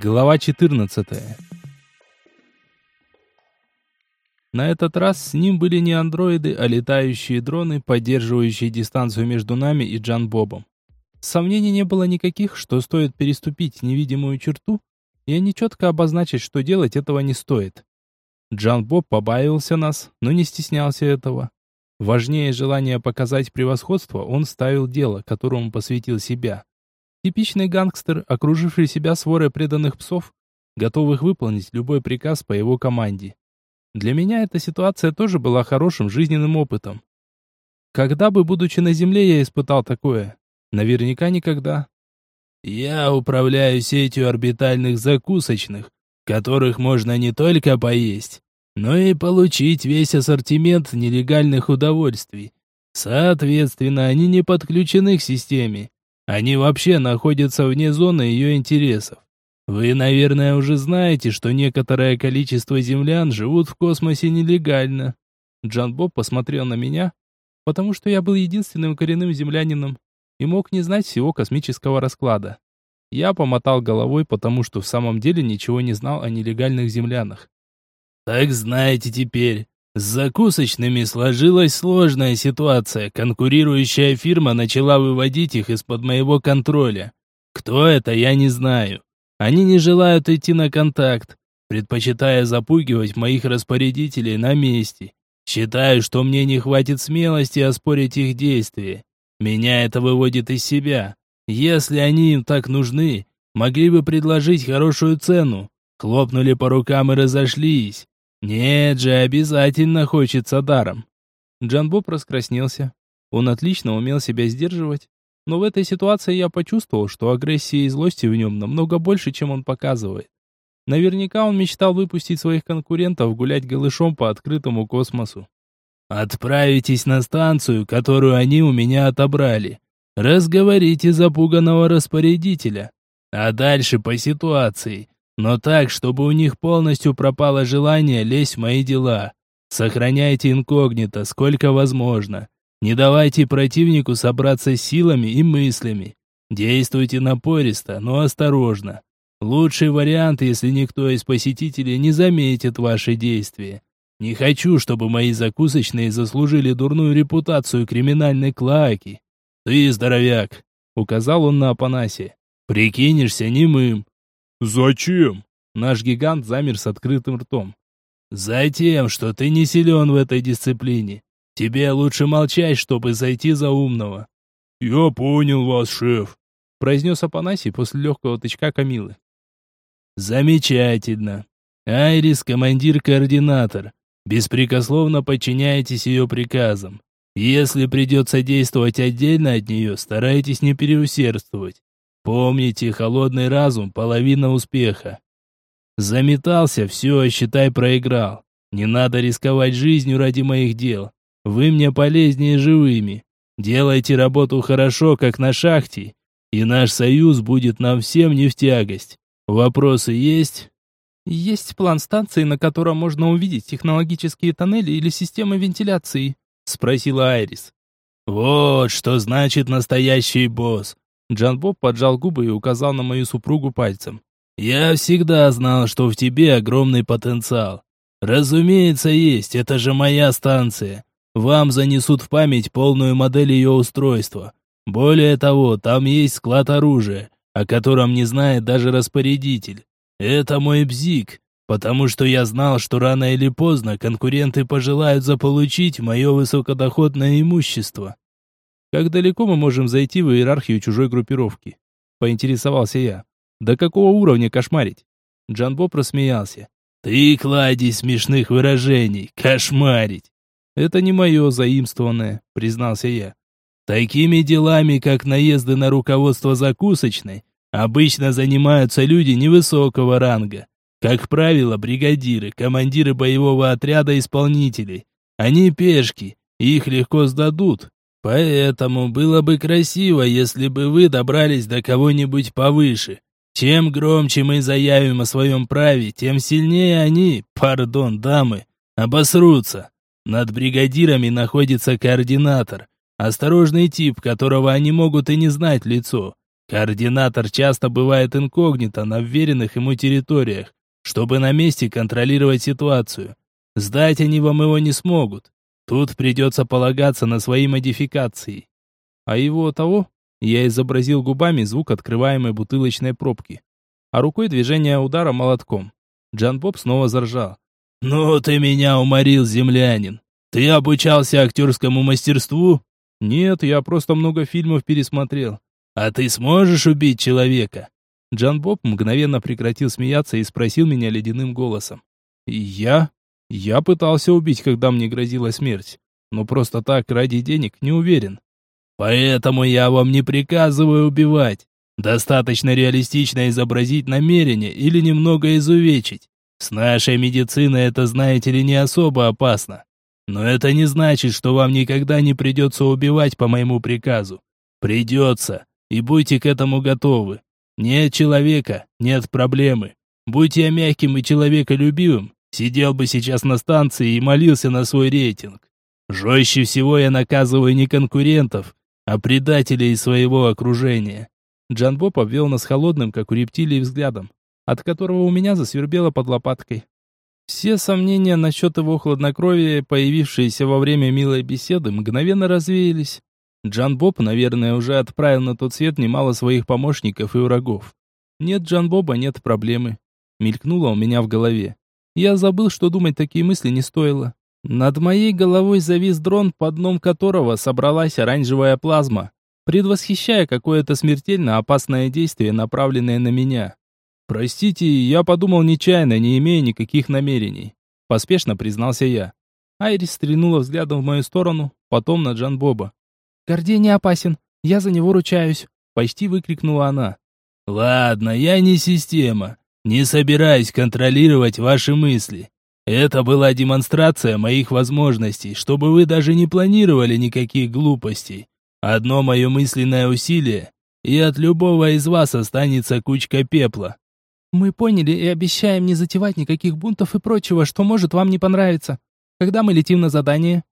Глава 14. На этот раз с ним были не андроиды, а летающие дроны, поддерживающие дистанцию между нами и Джан Бобом. Сомнений не было никаких, что стоит переступить невидимую черту, и они четко обозначить, что делать этого не стоит. Джан Боб побаивался нас, но не стеснялся этого. Важнее желания показать превосходство, он ставил дело, которому посвятил себя. Типичный гангстер, окруживший себя сворой преданных псов, готовых выполнить любой приказ по его команде. Для меня эта ситуация тоже была хорошим жизненным опытом. Когда бы, будучи на земле, я испытал такое? Наверняка никогда. Я управляю сетью орбитальных закусочных, которых можно не только поесть, но и получить весь ассортимент нелегальных удовольствий. Соответственно, они не подключены к системе, они вообще находятся вне зоны ее интересов. Вы, наверное, уже знаете, что некоторое количество землян живут в космосе нелегально. Джан Боб посмотрел на меня, потому что я был единственным коренным землянином и мог не знать всего космического расклада. Я помотал головой, потому что в самом деле ничего не знал о нелегальных землянах. Так знаете теперь, с закусочными сложилась сложная ситуация. Конкурирующая фирма начала выводить их из-под моего контроля. Кто это, я не знаю. Они не желают идти на контакт, предпочитая запугивать моих распорядителей на месте. Считаю, что мне не хватит смелости оспорить их действия. Меня это выводит из себя. Если они им так нужны, могли бы предложить хорошую цену. Хлопнули по рукам и разошлись. Нет же, обязательно хочется даром. Джанбоб раскраснелся. Он отлично умел себя сдерживать, но в этой ситуации я почувствовал, что агрессии и злости в нем намного больше, чем он показывает. Наверняка он мечтал выпустить своих конкурентов гулять голышом по открытому космосу. «Отправитесь на станцию, которую они у меня отобрали. Разговорите запуганного распорядителя. А дальше по ситуации. Но так, чтобы у них полностью пропало желание лезть в мои дела. Сохраняйте инкогнито, сколько возможно. Не давайте противнику собраться силами и мыслями. Действуйте напористо, но осторожно. Лучший вариант, если никто из посетителей не заметит ваши действия. Не хочу, чтобы мои закусочные заслужили дурную репутацию криминальной клаки. Ты, здоровяк, указал он на Апанасия. Прикинешься немым, «Зачем?» Наш гигант замер с открытым ртом. «Затем, что ты не силен в этой дисциплине. Тебе лучше молчать, чтобы зайти за умного». «Я понял вас, шеф», — произнес Апанасий после легкого тычка Камилы. «Замечательно. Айрис — командир-координатор. Беспрекословно подчиняйтесь ее приказам. Если придется действовать отдельно от нее, старайтесь не переусердствовать. Помните, холодный разум – половина успеха. Заметался, все, считай, проиграл. Не надо рисковать жизнью ради моих дел. Вы мне полезнее живыми. Делайте работу хорошо, как на шахте, и наш союз будет нам всем не в тягость. Вопросы есть? Есть план станции, на котором можно увидеть технологические тоннели или системы вентиляции, спросила Айрис. Вот что значит настоящий босс. Джан Боб поджал губы и указал на мою супругу пальцем. «Я всегда знал, что в тебе огромный потенциал. Разумеется, есть, это же моя станция. Вам занесут в память полную модель ее устройства. Более того, там есть склад оружия, о котором не знает даже распорядитель. Это мой бзик, потому что я знал, что рано или поздно конкуренты пожелают заполучить мое высокодоходное имущество. Как далеко мы можем зайти в иерархию чужой группировки? Поинтересовался я. До какого уровня кошмарить? Джанбо просмеялся. Ты кладезь смешных выражений. Кошмарить. Это не мое заимствованное, признался я. Такими делами, как наезды на руководство закусочной, обычно занимаются люди невысокого ранга. Как правило, бригадиры, командиры боевого отряда исполнителей. Они пешки, их легко сдадут, Поэтому было бы красиво, если бы вы добрались до кого-нибудь повыше. Чем громче мы заявим о своем праве, тем сильнее они, пардон, дамы, обосрутся. Над бригадирами находится координатор, осторожный тип, которого они могут и не знать лицо. Координатор часто бывает инкогнито на вверенных ему территориях, чтобы на месте контролировать ситуацию. Сдать они вам его не смогут. Тут придется полагаться на свои модификации. А его того я изобразил губами звук открываемой бутылочной пробки, а рукой движение удара молотком. Джан Боб снова заржал. «Ну ты меня уморил, землянин! Ты обучался актерскому мастерству?» «Нет, я просто много фильмов пересмотрел». «А ты сможешь убить человека?» Джан Боб мгновенно прекратил смеяться и спросил меня ледяным голосом. «Я? Я пытался убить, когда мне грозила смерть, но просто так, ради денег, не уверен». «Поэтому я вам не приказываю убивать. Достаточно реалистично изобразить намерение или немного изувечить. С нашей медициной это, знаете ли, не особо опасно. Но это не значит, что вам никогда не придется убивать по моему приказу. Придется, и будьте к этому готовы. Нет человека, нет проблемы. Будь я мягким и человеколюбивым, сидел бы сейчас на станции и молился на свой рейтинг. Жестче всего я наказываю не конкурентов, а предателей своего окружения. Джан Боб обвел нас холодным, как у рептилии, взглядом, от которого у меня засвербело под лопаткой. Все сомнения насчет его хладнокровия, появившиеся во время милой беседы, мгновенно развеялись. Джан Боб, наверное, уже отправил на тот свет немало своих помощников и врагов. Нет Джан Боба, нет проблемы. Мелькнуло у меня в голове. Я забыл, что думать такие мысли не стоило. Над моей головой завис дрон, под дном которого собралась оранжевая плазма предвосхищая какое-то смертельно опасное действие, направленное на меня. «Простите, я подумал нечаянно, не имея никаких намерений», — поспешно признался я. Айрис стрельнула взглядом в мою сторону, потом на Джан Боба. «Гордей не опасен, я за него ручаюсь», — почти выкрикнула она. «Ладно, я не система, не собираюсь контролировать ваши мысли. Это была демонстрация моих возможностей, чтобы вы даже не планировали никаких глупостей. Одно мое мысленное усилие, и от любого из вас останется кучка пепла. Мы поняли и обещаем не затевать никаких бунтов и прочего, что может вам не понравиться. Когда мы летим на задание?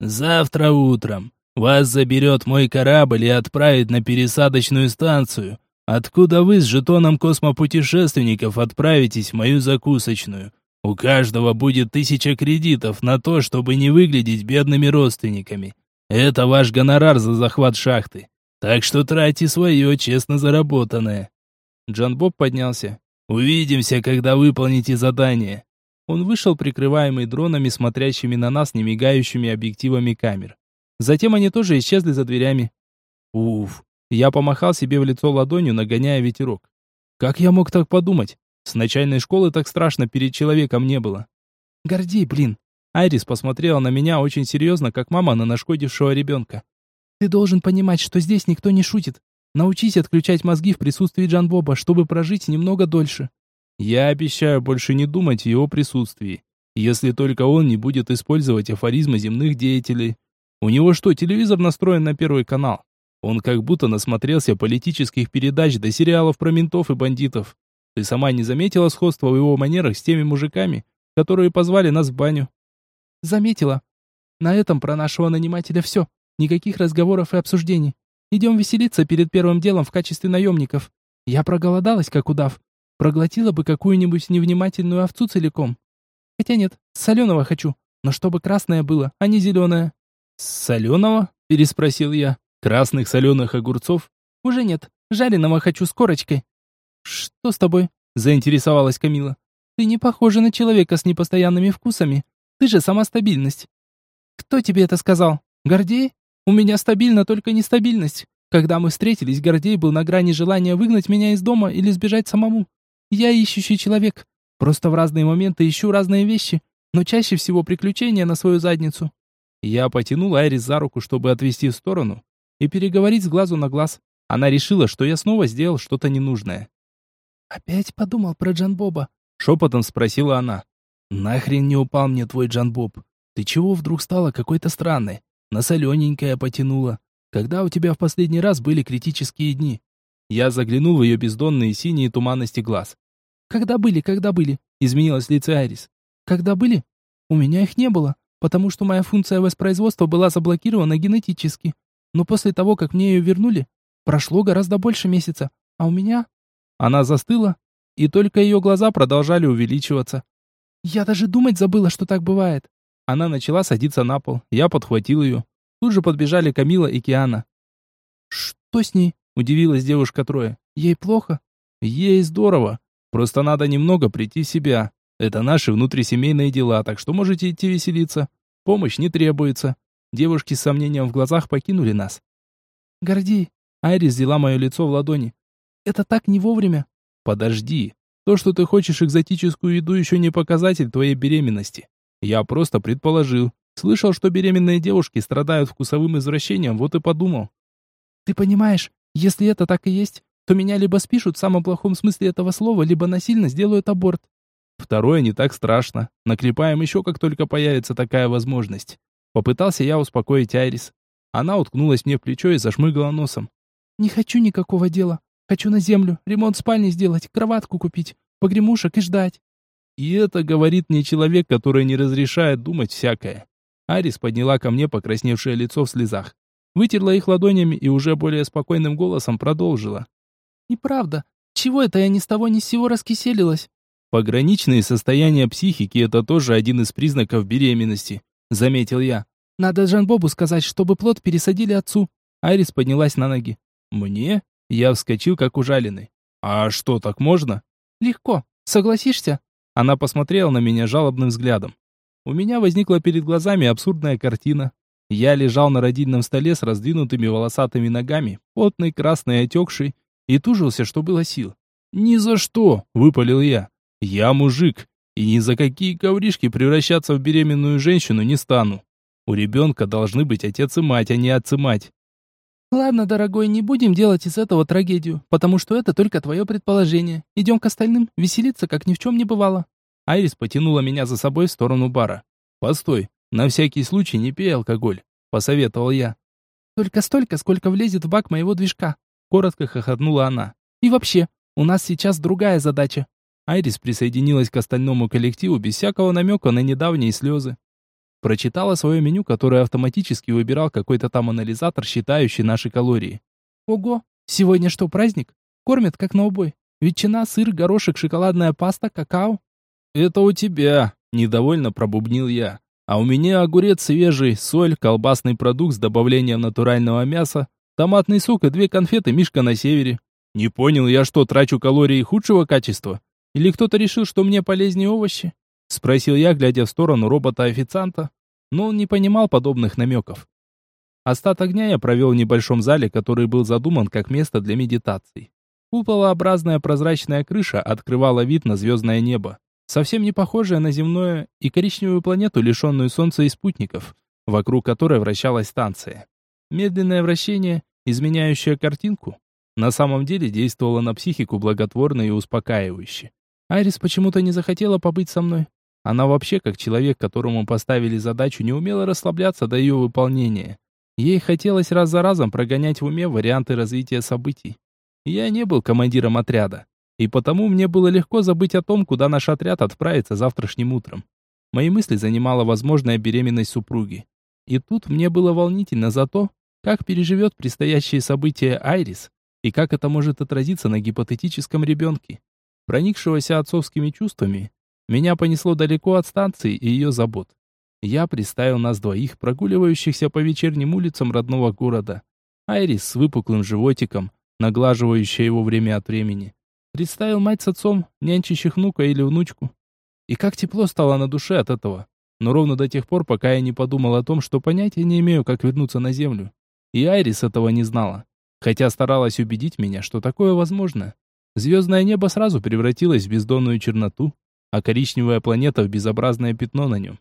Завтра утром. Вас заберет мой корабль и отправит на пересадочную станцию, откуда вы с жетоном космопутешественников отправитесь в мою закусочную. У каждого будет тысяча кредитов на то, чтобы не выглядеть бедными родственниками. Это ваш гонорар за захват шахты. Так что тратьте свое честно заработанное. Джан Боб поднялся. Увидимся, когда выполните задание. Он вышел, прикрываемый дронами, смотрящими на нас немигающими объективами камер. Затем они тоже исчезли за дверями. Уф. Я помахал себе в лицо ладонью, нагоняя ветерок. Как я мог так подумать? С начальной школы так страшно перед человеком не было. Гордей, блин. Айрис посмотрела на меня очень серьезно, как мама на нашкодившего ребенка. «Ты должен понимать, что здесь никто не шутит. Научись отключать мозги в присутствии Джан Боба, чтобы прожить немного дольше». «Я обещаю больше не думать в его присутствии, если только он не будет использовать афоризмы земных деятелей. У него что, телевизор настроен на первый канал? Он как будто насмотрелся политических передач до сериалов про ментов и бандитов. Ты сама не заметила сходства в его манерах с теми мужиками, которые позвали нас в баню?» Заметила. На этом про нашего нанимателя все. Никаких разговоров и обсуждений. Идем веселиться перед первым делом в качестве наемников. Я проголодалась, как удав. Проглотила бы какую-нибудь невнимательную овцу целиком. Хотя нет, соленого хочу, но чтобы красное было, а не зеленое. «Соленого?» – переспросил я. «Красных соленых огурцов?» «Уже нет. Жареного хочу с корочкой». «Что с тобой?» – заинтересовалась Камила. «Ты не похожа на человека с непостоянными вкусами. Ты же сама стабильность. Кто тебе это сказал? Гордей? У меня стабильна только нестабильность. Когда мы встретились, Гордей был на грани желания выгнать меня из дома или сбежать самому. Я ищущий человек. Просто в разные моменты ищу разные вещи, но чаще всего приключения на свою задницу. Я потянул Айрис за руку, чтобы отвести в сторону и переговорить с глазу на глаз. Она решила, что я снова сделал что-то ненужное. «Опять подумал про Джан Боба?» — шепотом спросила она. «Нахрен не упал мне твой Джанбоб? Ты чего вдруг стала какой-то странной? На солененькое потянула. Когда у тебя в последний раз были критические дни?» Я заглянул в ее бездонные синие туманности глаз. «Когда были, когда были?» — изменилась лицо Айрис. «Когда были? У меня их не было, потому что моя функция воспроизводства была заблокирована генетически. Но после того, как мне ее вернули, Прошло гораздо больше месяца, а у меня...» Она застыла, и только ее глаза продолжали увеличиваться. «Я даже думать забыла, что так бывает». Она начала садиться на пол, я подхватил ее. Тут же подбежали Камила и Киана. «Что с ней?» – удивилась девушка Трое. «Ей плохо?» «Ей здорово. Просто надо немного прийти в себя. Это наши внутрисемейные дела, так что можете идти веселиться. Помощь не требуется». Девушки с сомнением в глазах покинули нас. «Горди!» Айрис взяла мое лицо в ладони. «Это так не вовремя!» «Подожди! То, что ты хочешь экзотическую еду, еще не показатель твоей беременности. Я просто предположил. Слышал, что беременные девушки страдают вкусовым извращением, вот и подумал». «Ты понимаешь, если это так и есть, то меня либо спишут в самом плохом смысле этого слова, либо насильно сделают аборт». Второе не так страшно. Наклепаем еще, как только появится такая возможность. Попытался я успокоить Айрис. Она уткнулась мне в плечо и зашмыгала носом. «Не хочу никакого дела. Хочу на землю, ремонт спальни сделать, кроватку купить, погремушек и ждать». И это говорит мне человек, который не разрешает думать всякое. Арис подняла ко мне покрасневшее лицо в слезах. Вытерла их ладонями и уже более спокойным голосом продолжила. «Неправда. Чего это я ни с того ни с сего раскиселилась?» Пограничные состояния психики – это тоже один из признаков беременности заметил я. Надо Жан-Бобу сказать, чтобы плод пересадили отцу. Айрис поднялась на ноги. Мне? Я вскочил, как ужаленный. А что, так можно? Легко. Согласишься? Она посмотрела на меня жалобным взглядом. У меня возникла перед глазами абсурдная картина. Я лежал на родильном столе с раздвинутыми волосатыми ногами, потный, красный, отекший, и тужился, что было сил. «Ни за что!» — выпалил я. «Я мужик, и ни за какие ковришки превращаться в беременную женщину не стану. У ребенка должны быть отец и мать, а не отец и мать. Ладно, дорогой, не будем делать из этого трагедию, потому что это только твое предположение. Идем к остальным, веселиться, как ни в чем не бывало. Айрис потянула меня за собой в сторону бара. Постой, на всякий случай не пей алкоголь, посоветовал я. Только столько, сколько влезет в бак моего движка, коротко хохотнула она. И вообще, у нас сейчас другая задача. Айрис присоединилась к остальному коллективу без всякого намека на недавние слезы. Прочитала свое меню, которое автоматически выбирал какой-то там анализатор, считающий наши калории. Ого, сегодня что, праздник? Кормят как на убой. Ветчина, сыр, горошек, шоколадная паста, какао. Это у тебя, недовольно пробубнил я. А у меня огурец свежий, соль, колбасный продукт с добавлением натурального мяса, томатный сок и две конфеты Мишка на севере. Не понял я, что трачу калории худшего качества. Или кто-то решил, что мне полезнее овощи? Спросил я, глядя в сторону робота-официанта, но он не понимал подобных намеков. Остаток дня я провел в небольшом зале, который был задуман как место для медитаций. Куполообразная прозрачная крыша открывала вид на звездное небо, совсем не похожее на земное и коричневую планету, лишенную солнца и спутников, вокруг которой вращалась станция. Медленное вращение, изменяющее картинку, на самом деле действовало на психику благотворно и успокаивающе. Айрис почему-то не захотела побыть со мной. Она вообще, как человек, которому поставили задачу, не умела расслабляться до ее выполнения. Ей хотелось раз за разом прогонять в уме варианты развития событий. Я не был командиром отряда, и потому мне было легко забыть о том, куда наш отряд отправится завтрашним утром. Мои мысли занимала возможная беременность супруги. И тут мне было волнительно за то, как переживет предстоящие события Айрис, и как это может отразиться на гипотетическом ребенке. Проникшегося отцовскими чувствами, меня понесло далеко от станции и ее забот. Я представил нас двоих, прогуливающихся по вечерним улицам родного города. Айрис с выпуклым животиком, наглаживающая его время от времени. Представил мать с отцом, нянчащих внука или внучку. И как тепло стало на душе от этого. Но ровно до тех пор, пока я не подумал о том, что понятия не имею, как вернуться на землю. И Айрис этого не знала. Хотя старалась убедить меня, что такое возможно. Звездное небо сразу превратилось в бездонную черноту, а коричневая планета в безобразное пятно на нем.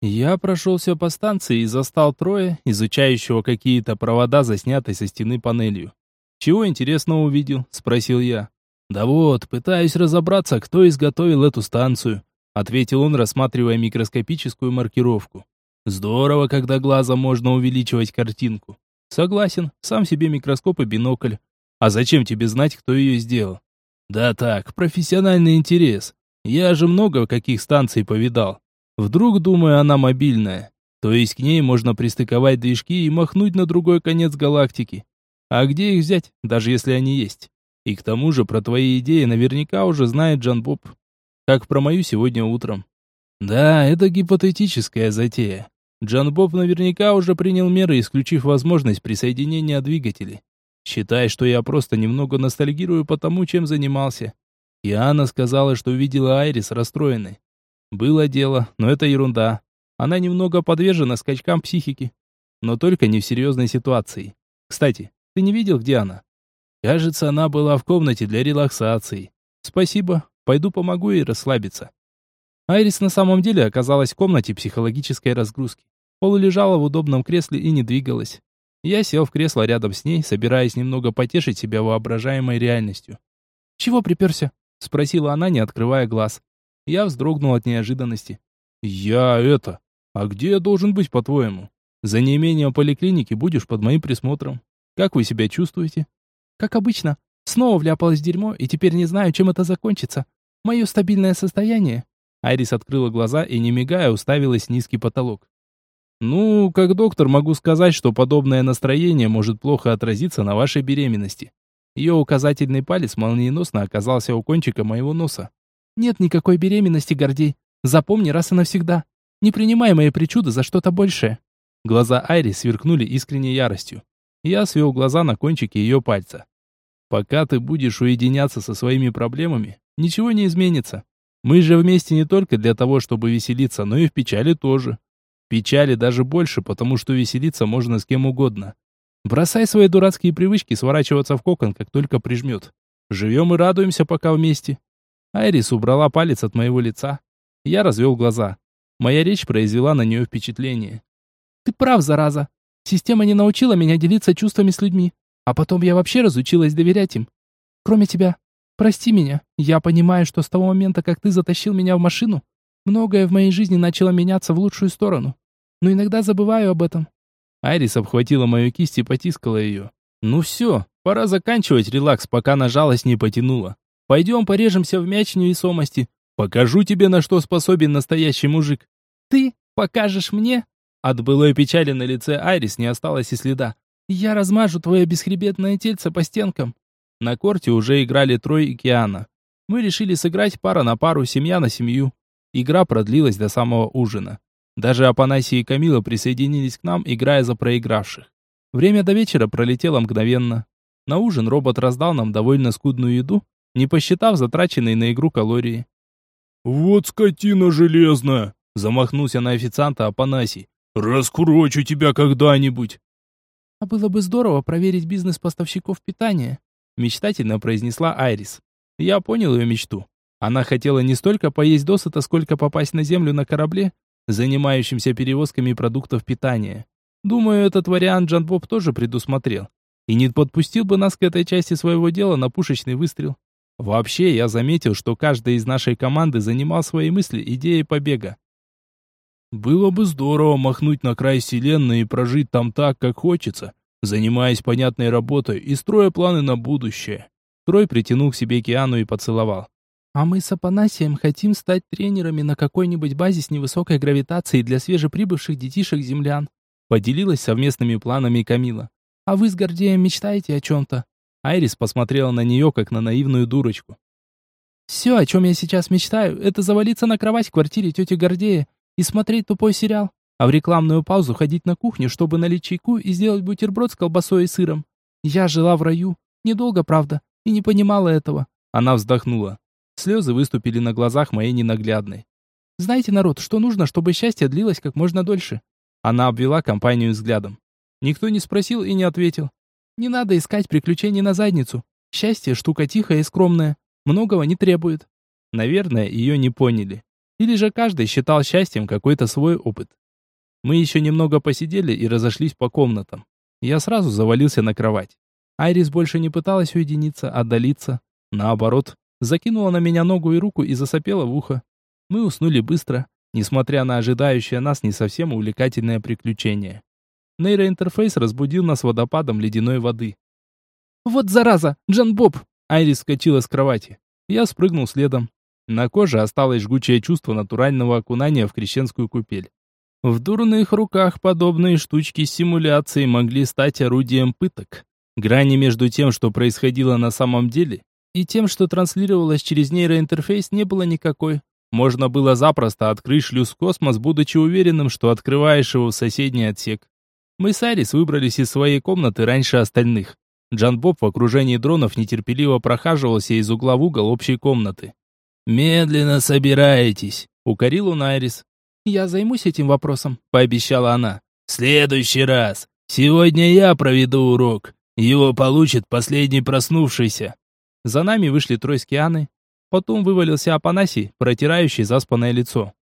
Я прошелся по станции и застал трое, изучающего какие-то провода, заснятые со стены панелью. «Чего интересного увидел?» – спросил я. «Да вот, пытаюсь разобраться, кто изготовил эту станцию», – ответил он, рассматривая микроскопическую маркировку. «Здорово, когда глазом можно увеличивать картинку». «Согласен, сам себе микроскоп и бинокль. А зачем тебе знать, кто ее сделал?» Да так, профессиональный интерес. Я же много каких станций повидал. Вдруг, думаю, она мобильная. То есть к ней можно пристыковать движки и махнуть на другой конец галактики. А где их взять, даже если они есть? И к тому же про твои идеи наверняка уже знает Джан Боб. Как про мою сегодня утром. Да, это гипотетическая затея. Джан Боб наверняка уже принял меры, исключив возможность присоединения двигателей. Считай, что я просто немного ностальгирую по тому, чем занимался. И Анна сказала, что увидела Айрис расстроенной. Было дело, но это ерунда. Она немного подвержена скачкам психики. Но только не в серьезной ситуации. Кстати, ты не видел, где она? Кажется, она была в комнате для релаксации. Спасибо, пойду помогу ей расслабиться. Айрис на самом деле оказалась в комнате психологической разгрузки. Полу лежала в удобном кресле и не двигалась. Я сел в кресло рядом с ней, собираясь немного потешить себя воображаемой реальностью. «Чего приперся?» — спросила она, не открывая глаз. Я вздрогнул от неожиданности. «Я это... А где я должен быть, по-твоему? За неимением поликлиники будешь под моим присмотром. Как вы себя чувствуете?» «Как обычно. Снова вляпалась в дерьмо, и теперь не знаю, чем это закончится. Мое стабильное состояние...» Айрис открыла глаза и, не мигая, уставилась в низкий потолок. Ну, как доктор могу сказать, что подобное настроение может плохо отразиться на вашей беременности. Ее указательный палец молниеносно оказался у кончика моего носа. Нет никакой беременности, Гордей. Запомни раз и навсегда. Не принимай мои причуды за что-то большее. Глаза Айри сверкнули искренней яростью. Я свел глаза на кончике ее пальца. Пока ты будешь уединяться со своими проблемами, ничего не изменится. Мы же вместе не только для того, чтобы веселиться, но и в печали тоже. Печали даже больше, потому что веселиться можно с кем угодно. Бросай свои дурацкие привычки сворачиваться в кокон, как только прижмет. Живем и радуемся пока вместе. Айрис убрала палец от моего лица. Я развел глаза. Моя речь произвела на нее впечатление. «Ты прав, зараза. Система не научила меня делиться чувствами с людьми. А потом я вообще разучилась доверять им. Кроме тебя. Прости меня. Я понимаю, что с того момента, как ты затащил меня в машину, Многое в моей жизни начало меняться в лучшую сторону. Но иногда забываю об этом. Айрис обхватила мою кисть и потискала ее. Ну все, пора заканчивать релакс, пока на жалость не потянула. Пойдем порежемся в мяч невесомости. Покажу тебе, на что способен настоящий мужик. Ты покажешь мне? От былой печали на лице Айрис не осталось и следа. Я размажу твое бесхребетное тельце по стенкам. На корте уже играли Трой и Киана. Мы решили сыграть пара на пару, семья на семью. Игра продлилась до самого ужина. Даже Апанасий и Камила присоединились к нам, играя за проигравших. Время до вечера пролетело мгновенно. На ужин робот раздал нам довольно скудную еду, не посчитав затраченные на игру калории. «Вот скотина железная!» – замахнулся на официанта Апанасий. «Раскурочу тебя когда-нибудь!» «А было бы здорово проверить бизнес поставщиков питания», – мечтательно произнесла Айрис. Я понял ее мечту. Она хотела не столько поесть досыта, сколько попасть на землю на корабле, занимающемся перевозками продуктов питания. Думаю, этот вариант Джан Боб тоже предусмотрел. И не подпустил бы нас к этой части своего дела на пушечный выстрел. Вообще, я заметил, что каждый из нашей команды занимал свои мысли идеей побега. Было бы здорово махнуть на край вселенной и прожить там так, как хочется, занимаясь понятной работой и строя планы на будущее. Трой притянул к себе Киану и поцеловал. А мы с Апанасием хотим стать тренерами на какой-нибудь базе с невысокой гравитацией для свежеприбывших детишек-землян. Поделилась совместными планами Камила. А вы с Гордеем мечтаете о чем-то? Айрис посмотрела на нее, как на наивную дурочку. Все, о чем я сейчас мечтаю, это завалиться на кровать в квартире тети Гордея и смотреть тупой сериал, а в рекламную паузу ходить на кухню, чтобы налить чайку и сделать бутерброд с колбасой и сыром. Я жила в раю, недолго, правда, и не понимала этого. Она вздохнула. Слезы выступили на глазах моей ненаглядной. «Знаете, народ, что нужно, чтобы счастье длилось как можно дольше?» Она обвела компанию взглядом. Никто не спросил и не ответил. «Не надо искать приключений на задницу. Счастье – штука тихая и скромная. Многого не требует». Наверное, ее не поняли. Или же каждый считал счастьем какой-то свой опыт. Мы еще немного посидели и разошлись по комнатам. Я сразу завалился на кровать. Айрис больше не пыталась уединиться, отдалиться. Наоборот, закинула на меня ногу и руку и засопела в ухо. Мы уснули быстро, несмотря на ожидающее нас не совсем увлекательное приключение. Нейроинтерфейс разбудил нас водопадом ледяной воды. «Вот зараза! Джан Боб!» Айрис скочила с кровати. Я спрыгнул следом. На коже осталось жгучее чувство натурального окунания в крещенскую купель. В дурных руках подобные штучки симуляции могли стать орудием пыток. Грани между тем, что происходило на самом деле, и тем, что транслировалось через нейроинтерфейс, не было никакой. Можно было запросто открыть шлюз в космос, будучи уверенным, что открываешь его в соседний отсек. Мы с Арис выбрались из своей комнаты раньше остальных. Джан Боб в окружении дронов нетерпеливо прохаживался из угла в угол общей комнаты. «Медленно собираетесь», — укорил он Айрис. «Я займусь этим вопросом», — пообещала она. «В следующий раз. Сегодня я проведу урок. Его получит последний проснувшийся». За нами вышли трое с Кианы. Потом вывалился Апанасий, протирающий заспанное лицо.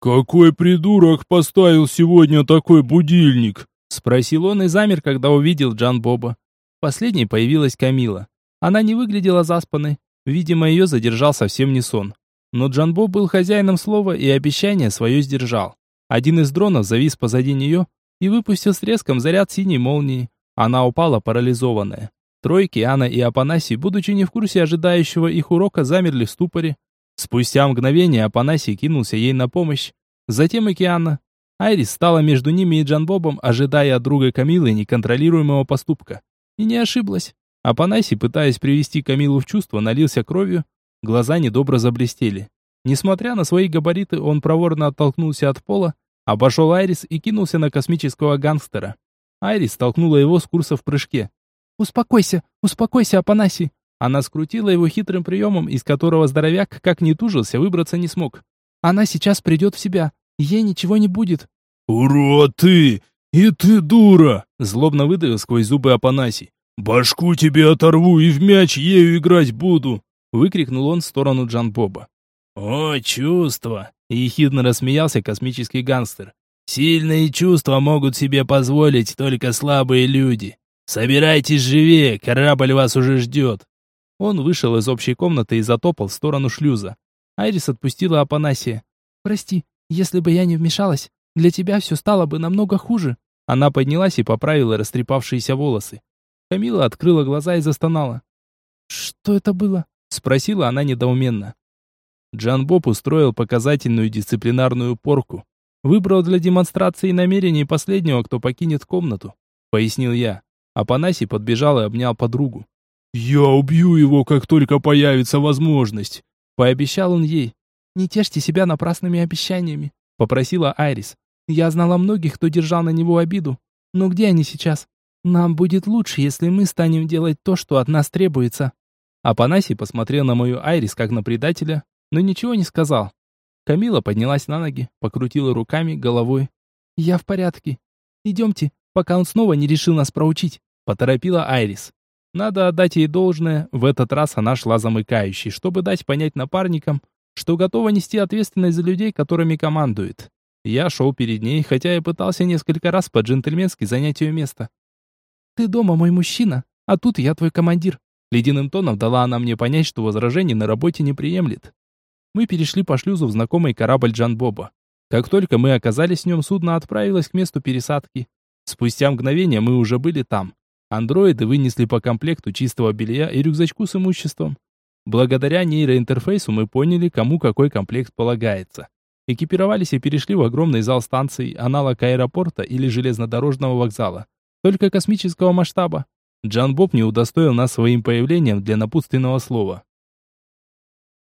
«Какой придурок поставил сегодня такой будильник?» Спросил он и замер, когда увидел Джан Боба. Последней появилась Камила. Она не выглядела заспанной. Видимо, ее задержал совсем не сон. Но Джан Боб был хозяином слова и обещание свое сдержал. Один из дронов завис позади нее и выпустил с треском заряд синей молнии. Она упала парализованная. Тройки, Анна и Апанасий, будучи не в курсе ожидающего их урока, замерли в ступоре. Спустя мгновение Апанасий кинулся ей на помощь. Затем и Киана. Айрис стала между ними и Джанбобом, ожидая от друга Камилы неконтролируемого поступка. И не ошиблась. Апанасий, пытаясь привести Камилу в чувство, налился кровью. Глаза недобро заблестели. Несмотря на свои габариты, он проворно оттолкнулся от пола, обошел Айрис и кинулся на космического гангстера. Айрис столкнула его с курса в прыжке. «Успокойся, успокойся, Апанасий!» Она скрутила его хитрым приемом, из которого здоровяк, как ни тужился, выбраться не смог. «Она сейчас придет в себя. Ей ничего не будет». «Урод ты! И ты дура!» Злобно выдавил сквозь зубы Апанасий. «Башку тебе оторву и в мяч ею играть буду!» Выкрикнул он в сторону Джан Боба. «О, чувства!» Ехидно рассмеялся космический гангстер. «Сильные чувства могут себе позволить только слабые люди. «Собирайтесь живее, корабль вас уже ждет!» Он вышел из общей комнаты и затопал в сторону шлюза. Айрис отпустила Апанасия. «Прости, если бы я не вмешалась, для тебя все стало бы намного хуже». Она поднялась и поправила растрепавшиеся волосы. Камила открыла глаза и застонала. «Что это было?» Спросила она недоуменно. Джан Боб устроил показательную дисциплинарную порку. Выбрал для демонстрации намерений последнего, кто покинет комнату. Пояснил я. Апанасий подбежал и обнял подругу. «Я убью его, как только появится возможность», — пообещал он ей. «Не тешьте себя напрасными обещаниями», — попросила Айрис. «Я знала многих, кто держал на него обиду. Но где они сейчас? Нам будет лучше, если мы станем делать то, что от нас требуется». Апанасий посмотрел на мою Айрис как на предателя, но ничего не сказал. Камила поднялась на ноги, покрутила руками, головой. «Я в порядке. Идемте, пока он снова не решил нас проучить», — поторопила Айрис. Надо отдать ей должное, в этот раз она шла замыкающей, чтобы дать понять напарникам, что готова нести ответственность за людей, которыми командует. Я шел перед ней, хотя и пытался несколько раз по-джентльменски занять ее место. «Ты дома мой мужчина, а тут я твой командир», Ледяным тоном дала она мне понять, что возражений на работе не приемлет. Мы перешли по шлюзу в знакомый корабль Джан Боба. Как только мы оказались в нем, судно отправилось к месту пересадки. Спустя мгновение мы уже были там. Андроиды вынесли по комплекту чистого белья и рюкзачку с имуществом. Благодаря нейроинтерфейсу мы поняли, кому какой комплект полагается. Экипировались и перешли в огромный зал станции, аналог аэропорта или железнодорожного вокзала. Только космического масштаба. Джан Боб не удостоил нас своим появлением для напутственного слова.